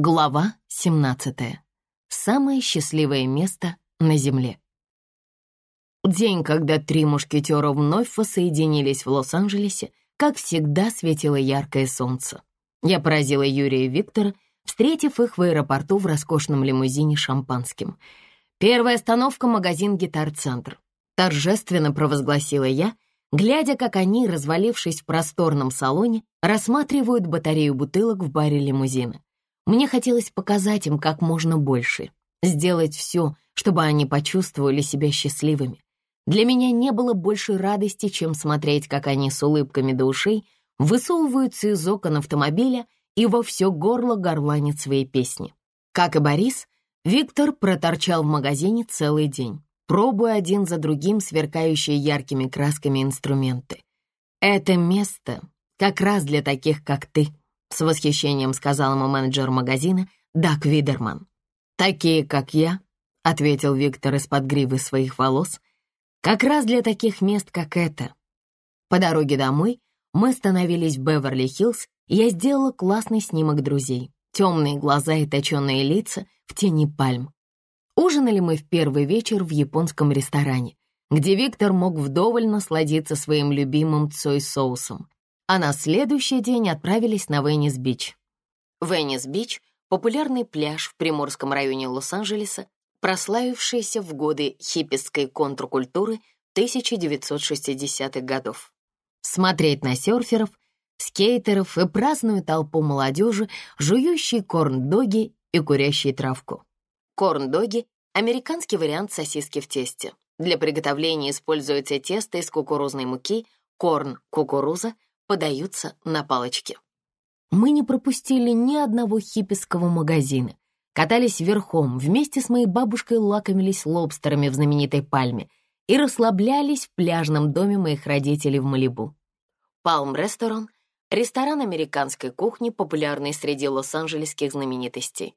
Глава 17. Самое счастливое место на Земле. День, когда три мушкетера вновь воссоединились в Лос-Анджелесе, как всегда светило яркое солнце. Я поразила Юрия и Виктора, встретив их в аэропорту в роскошном лимузине шампанским. Первая остановка — магазин «Гитар-центр». Торжественно провозгласила я, глядя, как они, развалившись в просторном салоне, рассматривают батарею бутылок в баре лимузина. Мне хотелось показать им как можно больше, сделать все, чтобы они почувствовали себя счастливыми. Для меня не было больше радости, чем смотреть, как они с улыбками до ушей высовываются из окон автомобиля и во все горло горланят свои песни. Как и Борис, Виктор проторчал в магазине целый день, пробуя один за другим сверкающие яркими красками инструменты. Это место как раз для таких, как ты, с восхищением сказал ему менеджер магазина Дак Видерман. «Такие, как я», — ответил Виктор из-под гривы своих волос, «как раз для таких мест, как это». По дороге домой мы остановились в Беверли-Хиллз, и я сделала классный снимок друзей. Темные глаза и точенные лица в тени пальм. Ужинали мы в первый вечер в японском ресторане, где Виктор мог вдоволь насладиться своим любимым цой-соусом а на следующий день отправились на Веннис-Бич. Веннис-Бич — популярный пляж в приморском районе Лос-Анджелеса, прославившийся в годы хиппистской контркультуры 1960-х годов. Смотреть на серферов, скейтеров и праздную толпу молодежи, жующие корн-доги и курящие травку. Корн-доги — американский вариант сосиски в тесте. Для приготовления используется тесто из кукурузной муки, корн, кукуруза — подаются на палочке. Мы не пропустили ни одного хиппиского магазина. Катались верхом, вместе с моей бабушкой лакомились лобстерами в знаменитой пальме и расслаблялись в пляжном доме моих родителей в Малибу. Палм Ресторан — ресторан американской кухни, популярный среди лос-анджелесских знаменитостей.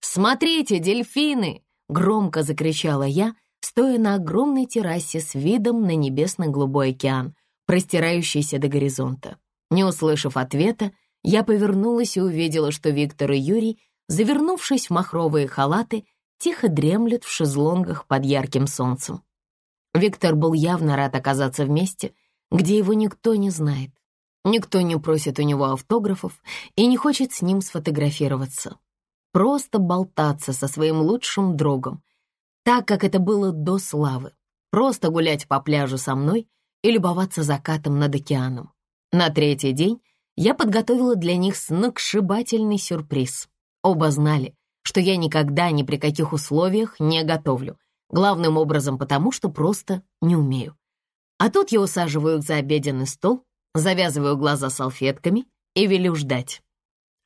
«Смотрите, дельфины!» — громко закричала я, стоя на огромной террасе с видом на небесно-голубой океан, простирающийся до горизонта. Не услышав ответа, я повернулась и увидела, что Виктор и Юрий, завернувшись в махровые халаты, тихо дремлют в шезлонгах под ярким солнцем. Виктор был явно рад оказаться в месте, где его никто не знает. Никто не просит у него автографов и не хочет с ним сфотографироваться. Просто болтаться со своим лучшим другом, так, как это было до славы. Просто гулять по пляжу со мной и любоваться закатом над океаном. На третий день я подготовила для них сногсшибательный сюрприз. Оба знали, что я никогда ни при каких условиях не готовлю, главным образом потому, что просто не умею. А тут я усаживаю их за обеденный стол, завязываю глаза салфетками и велю ждать.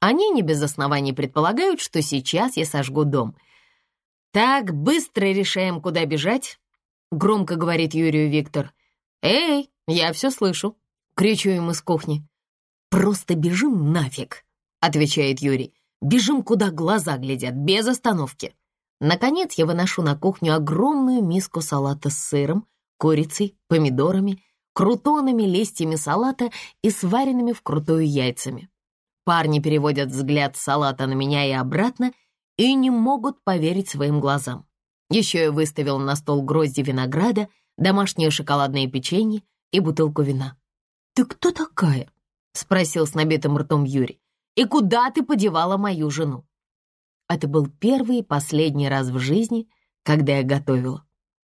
Они не без оснований предполагают, что сейчас я сожгу дом. «Так, быстро решаем, куда бежать», — громко говорит Юрию Виктор. «Эй, я все слышу!» — кричу им из кухни. «Просто бежим нафиг!» — отвечает Юрий. «Бежим, куда глаза глядят, без остановки!» Наконец я выношу на кухню огромную миску салата с сыром, курицей, помидорами, крутонами, листьями салата и сваренными вкрутую яйцами. Парни переводят взгляд салата на меня и обратно и не могут поверить своим глазам. Еще я выставил на стол грозди винограда — домашнее шоколадное печенье и бутылку вина. «Ты кто такая?» — спросил с набитым ртом Юрий. «И куда ты подевала мою жену?» Это был первый и последний раз в жизни, когда я готовила.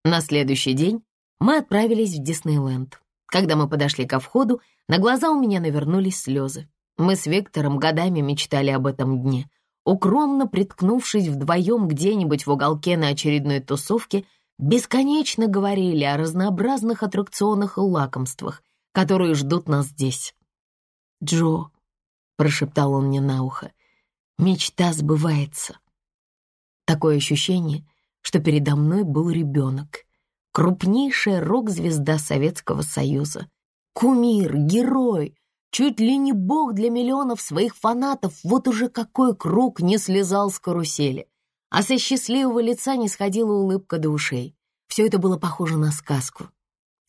На следующий день мы отправились в Диснейленд. Когда мы подошли ко входу, на глаза у меня навернулись слезы. Мы с Виктором годами мечтали об этом дне. Укромно приткнувшись вдвоем где-нибудь в уголке на очередной тусовке — бесконечно говорили о разнообразных аттракционах и лакомствах, которые ждут нас здесь. «Джо», — прошептал он мне на ухо, — «мечта сбывается». Такое ощущение, что передо мной был ребенок, крупнейшая рок-звезда Советского Союза, кумир, герой, чуть ли не бог для миллионов своих фанатов, вот уже какой круг не слезал с карусели а со счастливого лица не сходила улыбка до ушей. Все это было похоже на сказку.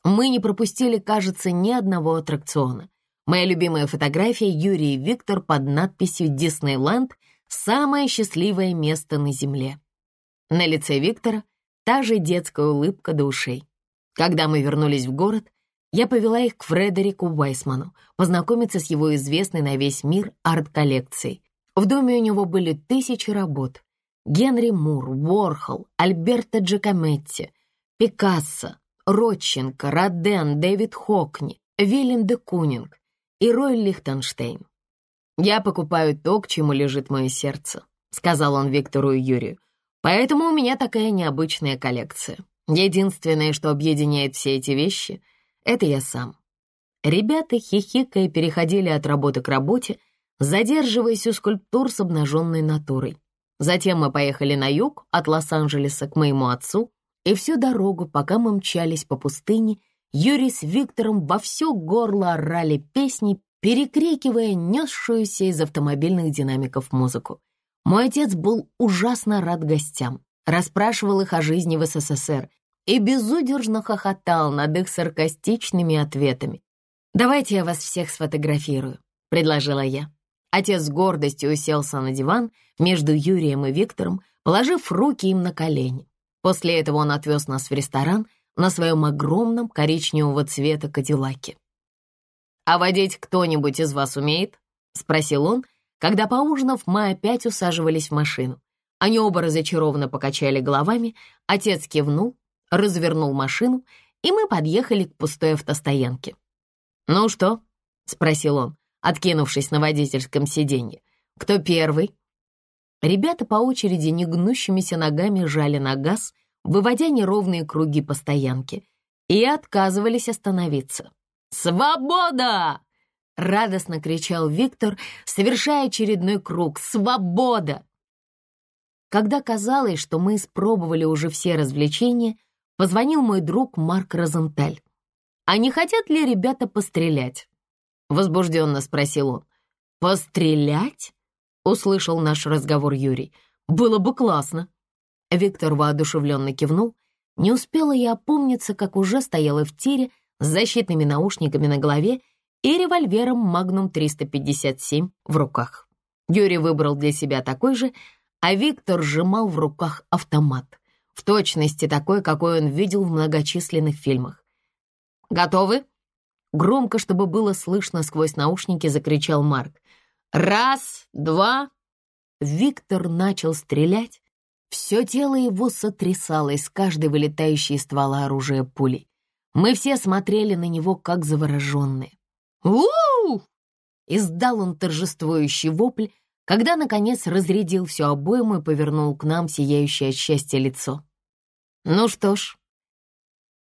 Мы не пропустили, кажется, ни одного аттракциона. Моя любимая фотография Юрий и Виктор под надписью «Диснейленд» самое счастливое место на земле. На лице Виктора та же детская улыбка до ушей. Когда мы вернулись в город, я повела их к Фредерику Уайсману, познакомиться с его известной на весь мир арт-коллекцией. В доме у него были тысячи работ. Генри Мур, Уорхол, Альберто Джакометти, Пикассо, Ротченко, Роден, Дэвид Хокни, Вильям де Кунинг и Рой Лихтенштейн. «Я покупаю то, к чему лежит мое сердце», — сказал он Виктору и Юрию. «Поэтому у меня такая необычная коллекция. Единственное, что объединяет все эти вещи, — это я сам». Ребята, хихикая, переходили от работы к работе, задерживаясь у скульптур с обнаженной натурой. Затем мы поехали на юг, от Лос-Анджелеса к моему отцу, и всю дорогу, пока мы мчались по пустыне, Юрий с Виктором во все горло орали песни, перекрикивая несшуюся из автомобильных динамиков музыку. Мой отец был ужасно рад гостям, расспрашивал их о жизни в СССР и безудержно хохотал над их саркастичными ответами. «Давайте я вас всех сфотографирую», — предложила я. Отец с гордостью уселся на диван между Юрием и Виктором, положив руки им на колени. После этого он отвез нас в ресторан на своем огромном коричневого цвета кадиллаке. «А водить кто-нибудь из вас умеет?» — спросил он, когда, поужинав, мы опять усаживались в машину. Они оба разочарованно покачали головами, отец кивнул, развернул машину, и мы подъехали к пустой автостоянке. «Ну что?» — спросил он, откинувшись на водительском сиденье. «Кто первый?» Ребята по очереди негнущимися ногами жали на газ, выводя неровные круги по стоянке, и отказывались остановиться. «Свобода!» — радостно кричал Виктор, совершая очередной круг. «Свобода!» Когда казалось, что мы испробовали уже все развлечения, позвонил мой друг Марк Розенталь. «А не хотят ли ребята пострелять?» — возбужденно спросил он. «Пострелять?» — услышал наш разговор Юрий. «Было бы классно». Виктор воодушевленно кивнул. Не успела я опомниться, как уже стояла в тире с защитными наушниками на голове и револьвером Magnum 357 в руках. Юрий выбрал для себя такой же, а Виктор сжимал в руках автомат, в точности такой, какой он видел в многочисленных фильмах. «Готовы?» Громко, чтобы было слышно сквозь наушники, закричал Марк. «Раз, два...» Виктор начал стрелять. Все тело его сотрясалось с каждой вылетающей из ствола оружия пулей. Мы все смотрели на него, как завороженные. у Издал он торжествующий вопль, когда, наконец, разрядил всю обойму и повернул к нам сияющее от счастья лицо. «Ну что ж,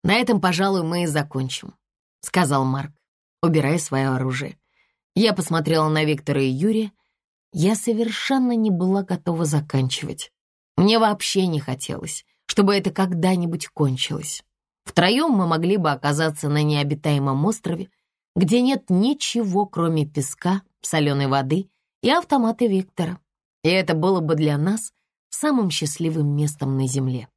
на этом, пожалуй, мы и закончим», — сказал Марк, убирая свое оружие. Я посмотрела на Виктора и Юрия. Я совершенно не была готова заканчивать. Мне вообще не хотелось, чтобы это когда-нибудь кончилось. Втроем мы могли бы оказаться на необитаемом острове, где нет ничего, кроме песка, соленой воды и автомата Виктора. И это было бы для нас самым счастливым местом на Земле.